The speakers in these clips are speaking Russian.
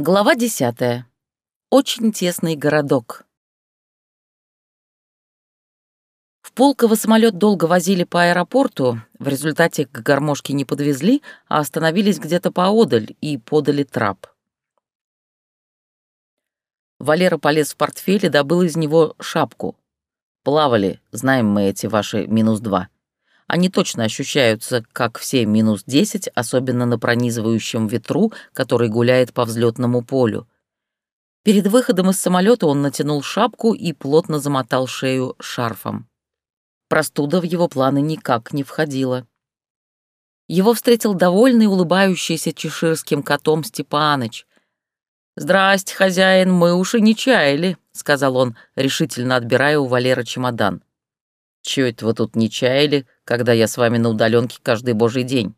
Глава десятая. Очень тесный городок. В Пулково самолет долго возили по аэропорту, в результате к гармошке не подвезли, а остановились где-то поодаль и подали трап. Валера полез в портфель и добыл из него шапку. Плавали, знаем мы эти ваши минус два. Они точно ощущаются, как все минус 10, особенно на пронизывающем ветру, который гуляет по взлетному полю. Перед выходом из самолета он натянул шапку и плотно замотал шею шарфом. Простуда в его планы никак не входила. Его встретил довольный, улыбающийся чеширским котом Степаныч. «Здрасте, хозяин, мы уж и не чаяли», — сказал он, решительно отбирая у Валера чемодан. «Чё это вы тут не чаяли?» Когда я с вами на удаленке каждый божий день.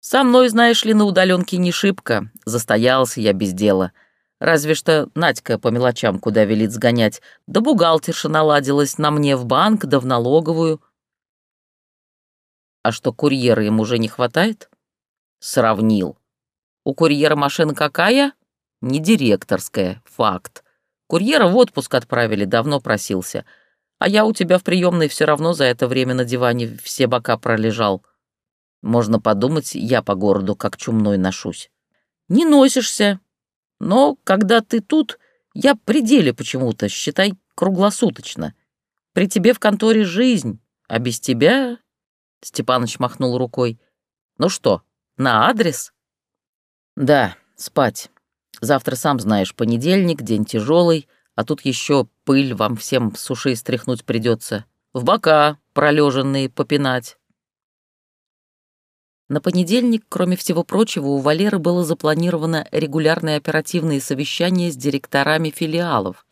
Со мной, знаешь ли, на удаленке не шибко, застоялся я без дела. Разве что Надька по мелочам куда велит сгонять, да бухгалтерша наладилась на мне в банк, да в налоговую. А что, курьера им уже не хватает? Сравнил. У курьера машина какая? Не директорская, факт. Курьера в отпуск отправили, давно просился — а я у тебя в приемной все равно за это время на диване все бока пролежал. Можно подумать, я по городу как чумной ношусь. Не носишься. Но когда ты тут, я пределе почему-то, считай, круглосуточно. При тебе в конторе жизнь, а без тебя...» Степаныч махнул рукой. «Ну что, на адрес?» «Да, спать. Завтра, сам знаешь, понедельник, день тяжелый, а тут еще пыль вам всем с ушей стряхнуть придется, в бока пролеженные попинать. На понедельник, кроме всего прочего, у Валеры было запланировано регулярное оперативное совещание с директорами филиалов,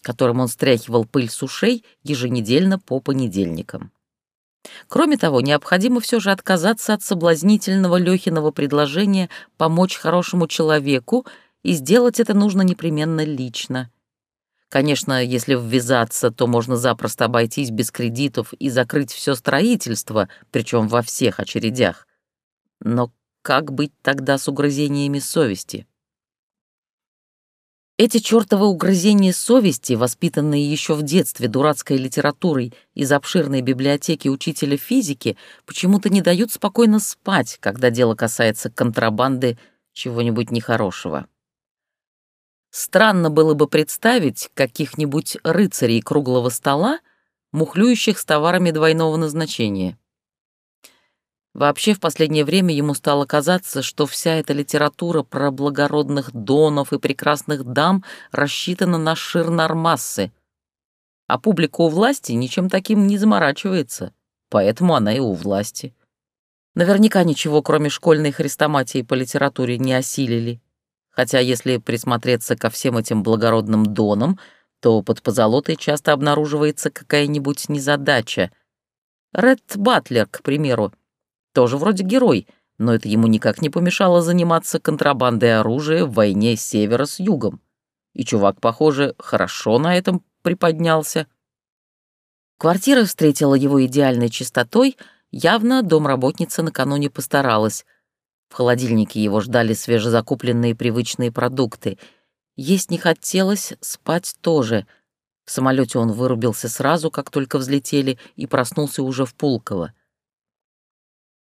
которым он стряхивал пыль с ушей еженедельно по понедельникам. Кроме того, необходимо все же отказаться от соблазнительного Лёхиного предложения помочь хорошему человеку и сделать это нужно непременно лично. Конечно, если ввязаться, то можно запросто обойтись без кредитов и закрыть все строительство, причем во всех очередях. Но как быть тогда с угрызениями совести? Эти чертовы угрызения совести, воспитанные еще в детстве дурацкой литературой из обширной библиотеки учителя физики, почему-то не дают спокойно спать, когда дело касается контрабанды чего-нибудь нехорошего. Странно было бы представить каких-нибудь рыцарей круглого стола, мухлюющих с товарами двойного назначения. Вообще, в последнее время ему стало казаться, что вся эта литература про благородных донов и прекрасных дам рассчитана на ширнармассы, а публика у власти ничем таким не заморачивается, поэтому она и у власти. Наверняка ничего, кроме школьной хрестоматии по литературе, не осилили. Хотя, если присмотреться ко всем этим благородным донам, то под позолотой часто обнаруживается какая-нибудь незадача. Ред Батлер, к примеру, тоже вроде герой, но это ему никак не помешало заниматься контрабандой оружия в войне севера с югом. И чувак, похоже, хорошо на этом приподнялся. Квартира встретила его идеальной чистотой, явно домработница накануне постаралась — в холодильнике его ждали свежезакупленные привычные продукты. Есть не хотелось, спать тоже. В самолете он вырубился сразу, как только взлетели, и проснулся уже в Пулково.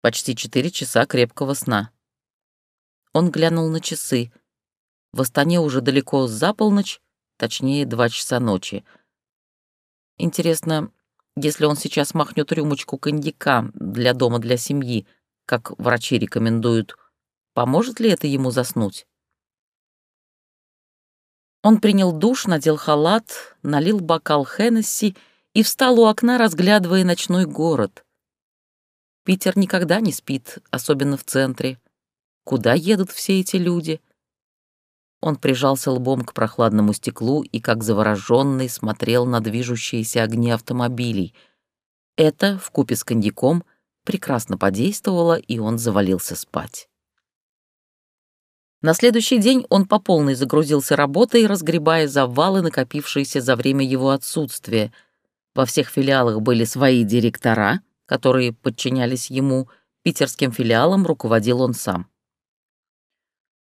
Почти четыре часа крепкого сна. Он глянул на часы. В Астане уже далеко за полночь, точнее, два часа ночи. Интересно, если он сейчас махнет рюмочку коньяка для дома для семьи — как врачи рекомендуют, поможет ли это ему заснуть? Он принял душ, надел халат, налил бокал Хеннесси и встал у окна, разглядывая ночной город. Питер никогда не спит, особенно в центре. Куда едут все эти люди? Он прижался лбом к прохладному стеклу и, как завороженный, смотрел на движущиеся огни автомобилей. Это, вкупе с коньяком, прекрасно подействовало, и он завалился спать. На следующий день он по полной загрузился работой, разгребая завалы, накопившиеся за время его отсутствия. Во всех филиалах были свои директора, которые подчинялись ему, питерским филиалом руководил он сам.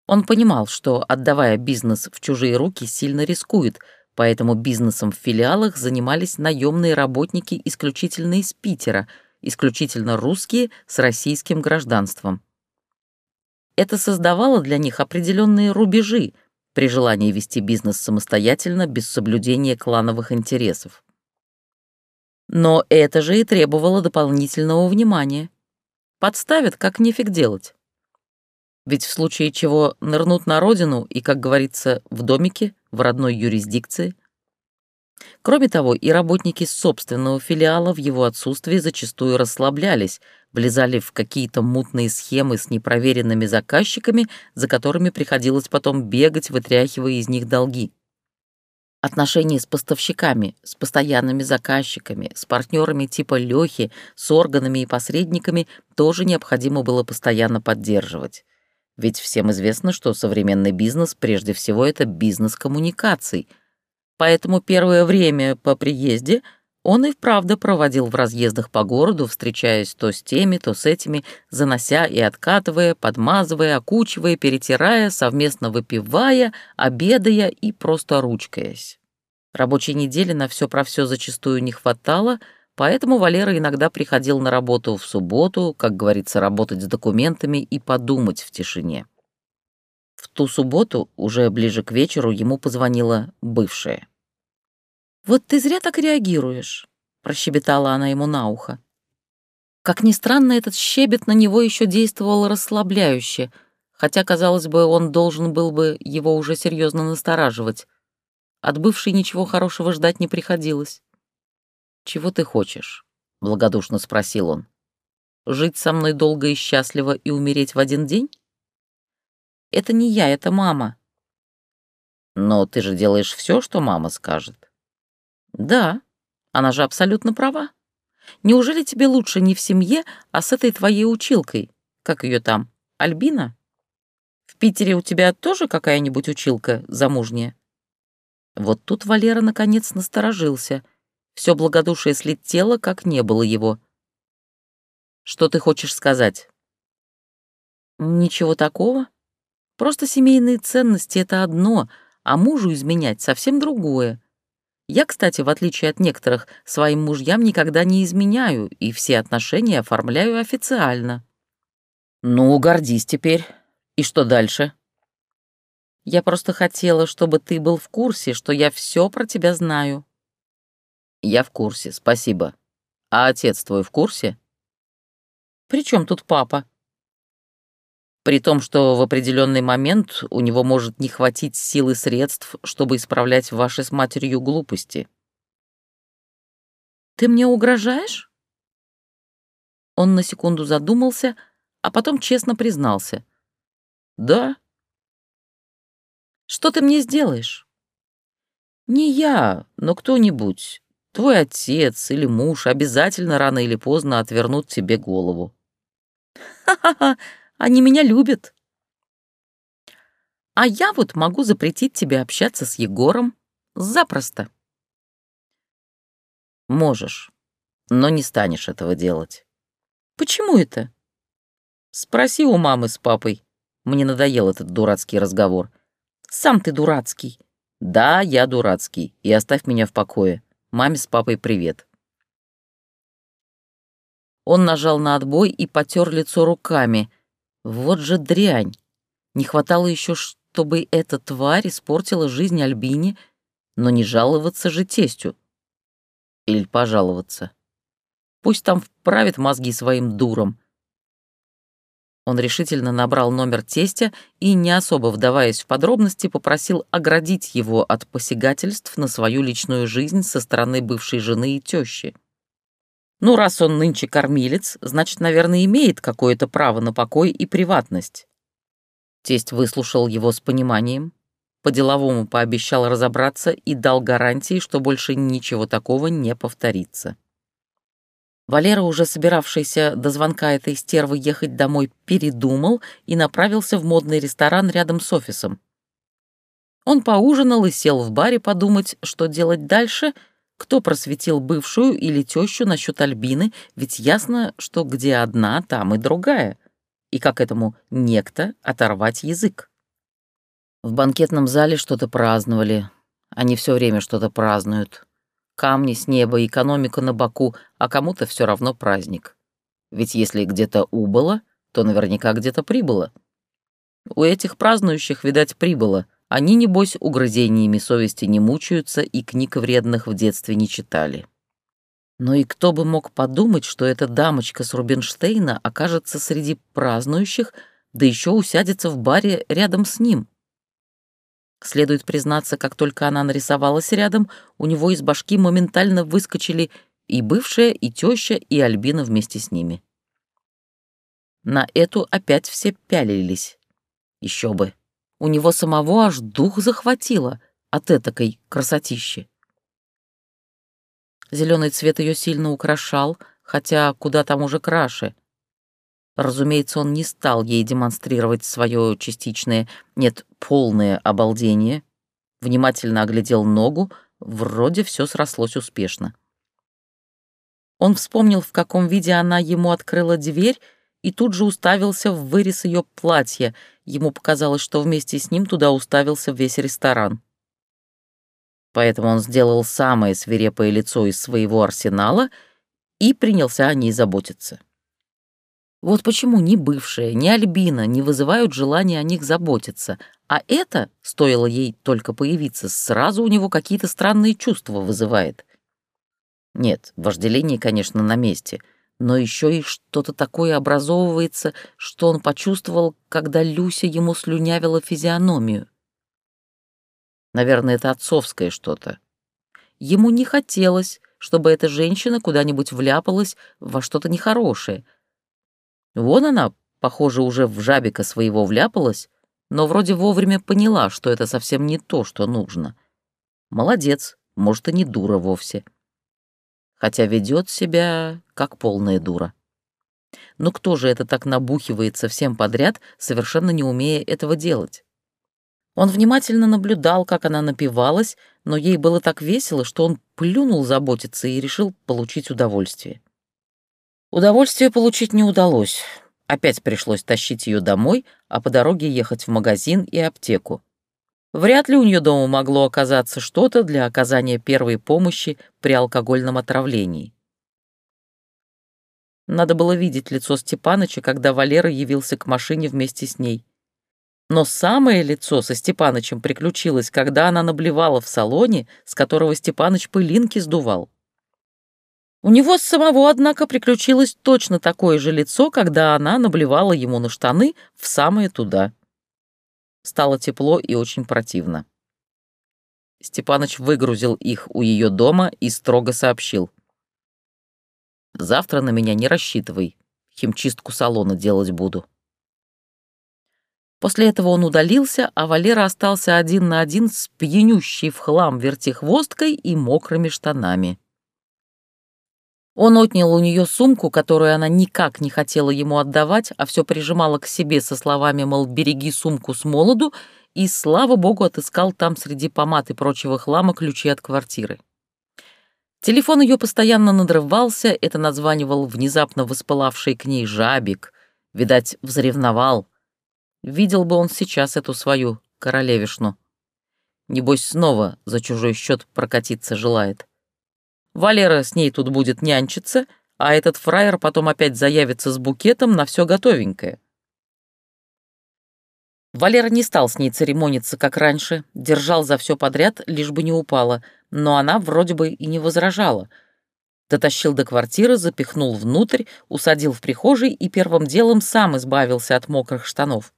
Он понимал, что, отдавая бизнес в чужие руки, сильно рискует, поэтому бизнесом в филиалах занимались наемные работники исключительно из Питера, исключительно русские с российским гражданством. Это создавало для них определенные рубежи при желании вести бизнес самостоятельно без соблюдения клановых интересов. Но это же и требовало дополнительного внимания. Подставят, как нефиг делать. Ведь в случае чего нырнут на родину и, как говорится, в домике, в родной юрисдикции. Кроме того, и работники собственного филиала в его отсутствии зачастую расслаблялись, влезали в какие-то мутные схемы с непроверенными заказчиками, за которыми приходилось потом бегать, вытряхивая из них долги. Отношения с поставщиками, с постоянными заказчиками, с партнерами типа Лёхи, с органами и посредниками тоже необходимо было постоянно поддерживать. Ведь всем известно, что современный бизнес прежде всего это бизнес коммуникаций. Поэтому первое время по приезде он и вправду проводил в разъездах по городу, встречаясь то с теми, то с этими, занося и откатывая, подмазывая, окучивая, перетирая, совместно выпивая, обедая и просто ручкаясь. Рабочей недели на все про все зачастую не хватало — Поэтому Валера иногда приходил на работу в субботу, как говорится, работать с документами и подумать в тишине. В ту субботу, уже ближе к вечеру, ему позвонила бывшая. «Вот ты зря так реагируешь», — прощебетала она ему на ухо. Как ни странно, этот щебет на него еще действовал расслабляюще, хотя, казалось бы, он должен был бы его уже серьезно настораживать. От бывшей ничего хорошего ждать не приходилось. «Чего ты хочешь?» — благодушно спросил он. «Жить со мной долго и счастливо и умереть в один день?» «Это не я, это мама». «Но ты же делаешь все, что мама скажет». «Да, она же абсолютно права. Неужели тебе лучше не в семье, а с этой твоей училкой? Как ее там? Альбина? В Питере у тебя тоже какая-нибудь училка замужняя?» Вот тут Валера наконец насторожился — все благодушие слетело, как не было его. «Что ты хочешь сказать?» «Ничего такого. Просто семейные ценности — это одно, а мужу изменять совсем другое. Я, кстати, в отличие от некоторых, своим мужьям никогда не изменяю и все отношения оформляю официально». «Ну, гордись теперь. И что дальше?» «Я просто хотела, чтобы ты был в курсе, что я все про тебя знаю». «Я в курсе, спасибо. А отец твой в курсе?» «При чем тут папа?» При том, что в определенный момент у него может не хватить сил и средств, чтобы исправлять ваши с матерью глупости. «Ты мне угрожаешь?» Он на секунду задумался, а потом честно признался. «Да». «Что ты мне сделаешь?» «Не я, но кто-нибудь. Твой отец или муж обязательно рано или поздно отвернут тебе голову. Ха-ха-ха, они меня любят. А я вот могу запретить тебе общаться с Егором запросто. Можешь, но не станешь этого делать. Почему это? Спроси у мамы с папой. Мне надоел этот дурацкий разговор. Сам ты дурацкий. Да, я дурацкий, и оставь меня в покое. Маме с папой привет». Он нажал на отбой и потер лицо руками. Вот же дрянь. Не хватало еще, чтобы эта тварь испортила жизнь Альбине, но не жаловаться же тестю. Или пожаловаться. Пусть там вправит мозги своим дуром. Он решительно набрал номер тестя и, не особо вдаваясь в подробности, попросил оградить его от посягательств на свою личную жизнь со стороны бывшей жены и тещи. Ну, раз он нынче кормилец, значит, наверное, имеет какое-то право на покой и приватность. Тесть выслушал его с пониманием, по-деловому пообещал разобраться и дал гарантии, что больше ничего такого не повторится. Валера, уже собиравшийся до звонка этой стервы ехать домой, передумал и направился в модный ресторан рядом с офисом. Он поужинал и сел в баре подумать, что делать дальше, кто просветил бывшую или тещу насчет Альбины, ведь ясно, что где одна, там и другая. И как этому некто оторвать язык. В банкетном зале что-то праздновали. Они все время что-то празднуют. Камни с неба, экономика на боку, а кому-то все равно праздник. Ведь если где-то убыло, то наверняка где-то прибыло. У этих празднующих, видать, прибыло. Они, небось, угрызениями совести не мучаются и книг вредных в детстве не читали. Но и кто бы мог подумать, что эта дамочка с Рубинштейна окажется среди празднующих, да еще усядется в баре рядом с ним. Следует признаться, как только она нарисовалась рядом, у него из башки моментально выскочили и бывшая, и теща, и Альбина вместе с ними. На эту опять все пялились. Еще бы. У него самого аж дух захватило от этакой красотищи. Зеленый цвет ее сильно украшал, хотя куда там уже краше. Разумеется, он не стал ей демонстрировать свое частичное, нет, полное обалдение. Внимательно оглядел ногу, вроде все срослось успешно. Он вспомнил, в каком виде она ему открыла дверь, и тут же уставился в вырез ее платья. Ему показалось, что вместе с ним туда уставился весь ресторан. Поэтому он сделал самое свирепое лицо из своего арсенала и принялся о ней заботиться. Вот почему ни бывшая, ни Альбина не вызывают желания о них заботиться, а это, стоило ей только появиться, сразу у него какие-то странные чувства вызывает. Нет, вожделение, конечно, на месте, но еще и что-то такое образовывается, что он почувствовал, когда Люся ему слюнявила физиономию. Наверное, это отцовское что-то. Ему не хотелось, чтобы эта женщина куда-нибудь вляпалась во что-то нехорошее. Вон она, похоже, уже в жабика своего вляпалась, но вроде вовремя поняла, что это совсем не то, что нужно. Молодец, может, и не дура вовсе хотя ведет себя как полная дура. Но кто же это так набухивается всем подряд, совершенно не умея этого делать? Он внимательно наблюдал, как она напивалась, но ей было так весело, что он плюнул заботиться и решил получить удовольствие. Удовольствие получить не удалось. Опять пришлось тащить ее домой, а по дороге ехать в магазин и аптеку. Вряд ли у нее дома могло оказаться что-то для оказания первой помощи при алкогольном отравлении. Надо было видеть лицо Степаныча, когда Валера явился к машине вместе с ней. Но самое лицо со Степанычем приключилось, когда она наблевала в салоне, с которого Степаныч пылинки сдувал. У него с самого, однако, приключилось точно такое же лицо, когда она наблевала ему на штаны в самое туда. Стало тепло и очень противно. Степаныч выгрузил их у ее дома и строго сообщил. «Завтра на меня не рассчитывай. Химчистку салона делать буду». После этого он удалился, а Валера остался один на один с пьянющей в хлам вертихвосткой и мокрыми штанами. Он отнял у нее сумку, которую она никак не хотела ему отдавать, а все прижимала к себе со словами, мол, береги сумку с молоду, и, слава богу, отыскал там среди помад и прочего хлама ключи от квартиры. Телефон ее постоянно надрывался, это названивал внезапно воспылавший к ней жабик. Видать, взревновал. Видел бы он сейчас эту свою королевишну. Небось, снова за чужой счет прокатиться желает. Валера с ней тут будет нянчиться, а этот фраер потом опять заявится с букетом на все готовенькое. Валера не стал с ней церемониться, как раньше, держал за все подряд, лишь бы не упала, но она вроде бы и не возражала. Дотащил до квартиры, запихнул внутрь, усадил в прихожей и первым делом сам избавился от мокрых штанов.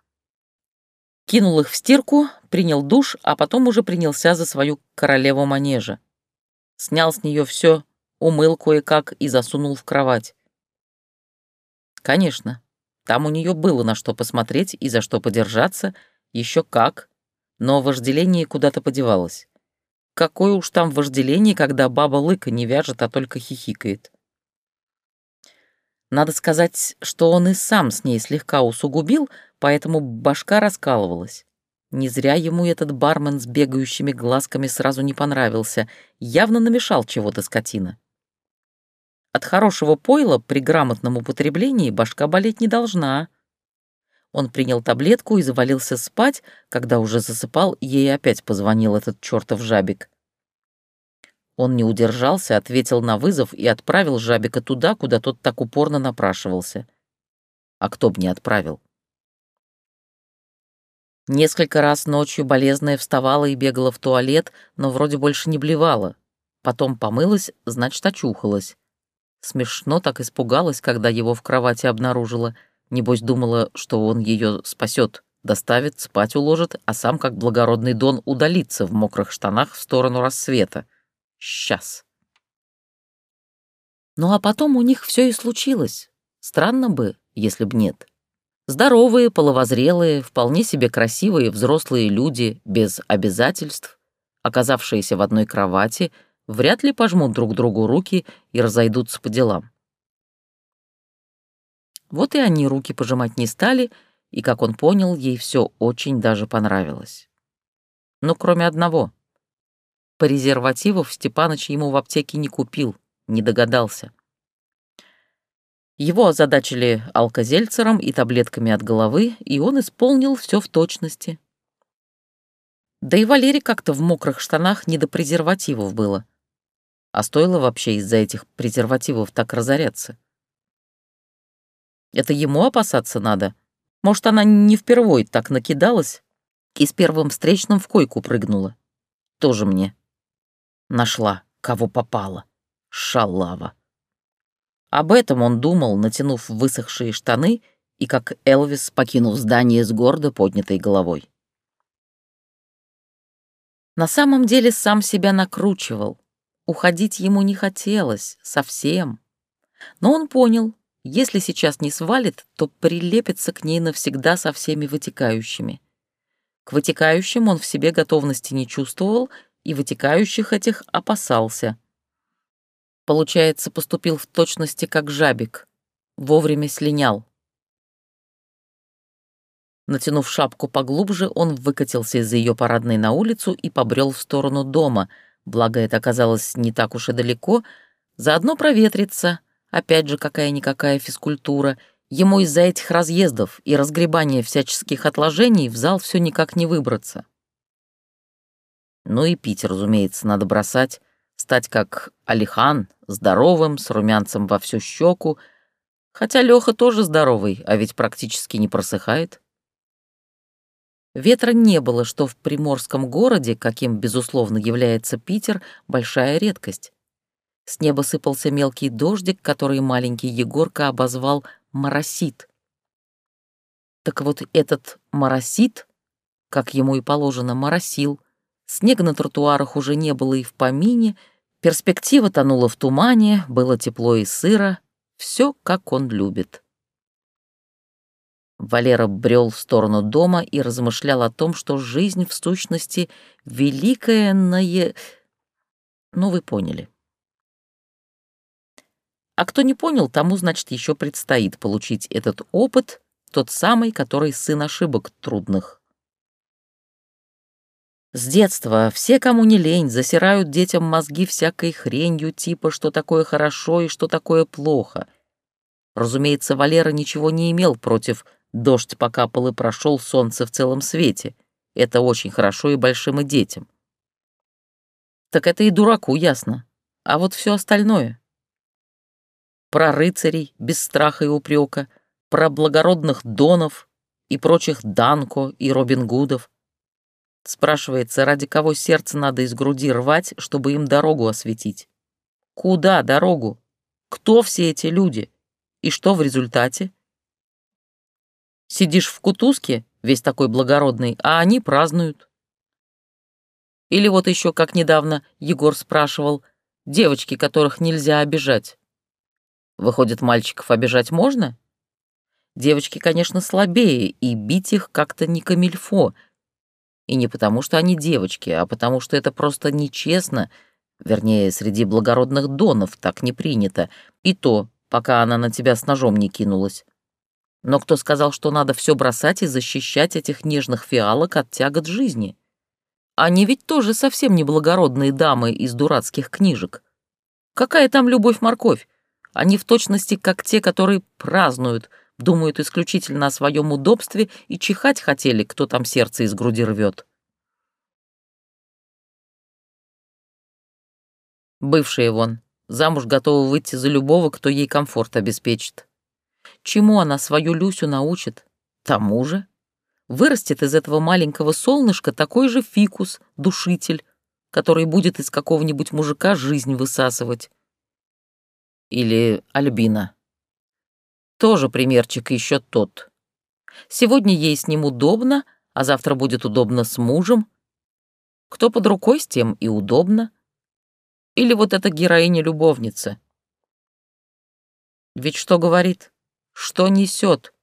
Кинул их в стирку, принял душ, а потом уже принялся за свою королеву манежа снял с нее все, умыл кое-как и засунул в кровать. Конечно, там у нее было на что посмотреть и за что подержаться, еще как, но вожделение куда-то подевалось. Какое уж там вожделение, когда баба лыка не вяжет, а только хихикает. Надо сказать, что он и сам с ней слегка усугубил, поэтому башка раскалывалась. Не зря ему этот бармен с бегающими глазками сразу не понравился, явно намешал чего-то скотина. От хорошего пойла при грамотном употреблении башка болеть не должна. Он принял таблетку и завалился спать, когда уже засыпал, ей опять позвонил этот чертов жабик. Он не удержался, ответил на вызов и отправил жабика туда, куда тот так упорно напрашивался. А кто б не отправил? Несколько раз ночью болезная вставала и бегала в туалет, но вроде больше не блевала. Потом помылась, значит, очухалась. Смешно так испугалась, когда его в кровати обнаружила — Небось думала, что он ее спасет, доставит, спать уложит, а сам, как благородный Дон, удалится в мокрых штанах в сторону рассвета. Сейчас. Ну а потом у них все и случилось. Странно бы, если б нет. Здоровые, половозрелые, вполне себе красивые взрослые люди, без обязательств, оказавшиеся в одной кровати, вряд ли пожмут друг другу руки и разойдутся по делам. Вот и они руки пожимать не стали, и, как он понял, ей все очень даже понравилось. Но кроме одного. Презервативов Степаныч ему в аптеке не купил, не догадался. Его озадачили алкозельцером и таблетками от головы, и он исполнил все в точности. Да и Валере как-то в мокрых штанах не до презервативов было. А стоило вообще из-за этих презервативов так разоряться. Это ему опасаться надо. Может, она не впервой так накидалась и с первым встречным в койку прыгнула. Тоже мне. Нашла, кого попало. Шалава. Об этом он думал, натянув высохшие штаны и как Элвис, покинув здание с гордо поднятой головой. На самом деле сам себя накручивал. Уходить ему не хотелось, совсем. Но он понял, если сейчас не свалит, то прилепится к ней навсегда со всеми вытекающими. К вытекающим он в себе готовности не чувствовал и вытекающих этих опасался. Получается, поступил в точности как жабик. Вовремя слинял. Натянув шапку поглубже, он выкатился из ее парадной на улицу и побрел в сторону дома, благо это оказалось не так уж и далеко, заодно проветриться — Опять же, какая-никакая физкультура. Ему из-за этих разъездов и разгребания всяческих отложений в зал все никак не выбраться. Ну и пить, разумеется, надо бросать, стать как Алихан, здоровым, с румянцем во всю щеку. Хотя Леха тоже здоровый, а ведь практически не просыхает. Ветра не было, что в приморском городе, каким, безусловно, является Питер, большая редкость. С неба сыпался мелкий дождик, который маленький Егорка обозвал «моросит». Так вот этот «моросит», как ему и положено, моросил. Снега на тротуарах уже не было и в помине, перспектива тонула в тумане, было тепло и сыро, все, как он любит. Валера брел в сторону дома и размышлял о том, что жизнь, в сущности, великая на... Ну, вы поняли. А кто не понял, тому, значит, еще предстоит получить этот опыт, тот самый, который сын ошибок трудных. С детства все, кому не лень, засирают детям мозги всякой хренью типа «что такое хорошо и что такое плохо». Разумеется, Валера ничего не имел против «дождь покапал и прошел солнце в целом свете». Это очень хорошо и большим и детям. Так это и дураку ясно. А вот все остальное про рыцарей без страха и упрека, про благородных донов и прочих Данко и Робин Гудов. Спрашивается, ради кого сердце надо из груди рвать, чтобы им дорогу осветить? Куда дорогу? Кто все эти люди? И что в результате? Сидишь в кутузке, весь такой благородный, а они празднуют. Или вот еще, как недавно Егор спрашивал, девочки, которых нельзя обижать. Выходит, мальчиков обижать можно? Девочки, конечно, слабее, и бить их как-то не камильфо. И не потому, что они девочки, а потому, что это просто нечестно, вернее, среди благородных донов так не принято, и то, пока она на тебя с ножом не кинулась. Но кто сказал, что надо все бросать и защищать этих нежных фиалок от тягот жизни? Они ведь тоже совсем не благородные дамы из дурацких книжек. Какая там любовь-морковь? Они в точности как те, которые празднуют, думают исключительно о своем удобстве и чихать хотели, кто там сердце из груди рвет. Бывшая вон, замуж готова выйти за любого, кто ей комфорт обеспечит. Чему она свою Люсю научит? Тому же. Вырастет из этого маленького солнышка такой же фикус, душитель, который будет из какого-нибудь мужика жизнь высасывать. Или Альбина. Тоже примерчик еще тот. Сегодня ей с ним удобно, а завтра будет удобно с мужем. Кто под рукой, с тем и удобно. Или вот эта героиня-любовница. Ведь что говорит? Что несет?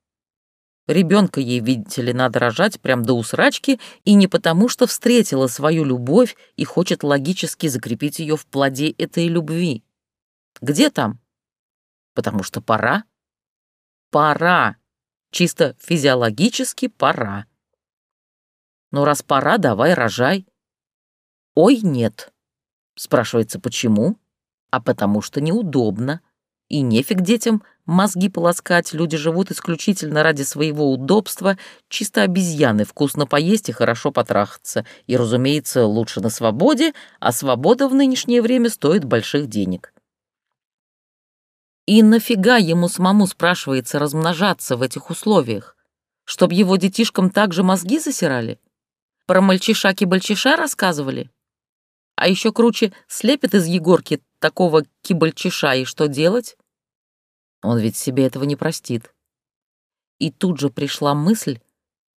Ребенка ей, видите ли, надо рожать прям до усрачки, и не потому, что встретила свою любовь и хочет логически закрепить ее в плоде этой любви. Где там? Потому что пора. Пора. Чисто физиологически пора. Ну, раз пора, давай рожай. Ой, нет. Спрашивается, почему? А потому что неудобно. И нефиг детям мозги полоскать, люди живут исключительно ради своего удобства, чисто обезьяны, вкусно поесть и хорошо потрахаться. И, разумеется, лучше на свободе, а свобода в нынешнее время стоит больших денег. И нафига ему самому, спрашивается, размножаться в этих условиях? Чтоб его детишкам также мозги засирали? Про мальчиша-кибальчиша рассказывали? А еще круче, слепит из Егорки такого кибальчиша, и что делать? Он ведь себе этого не простит. И тут же пришла мысль,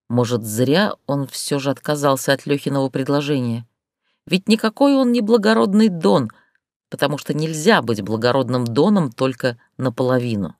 может, зря он все же отказался от Лехиного предложения. Ведь никакой он не благородный Дон, потому что нельзя быть благородным Доном только наполовину.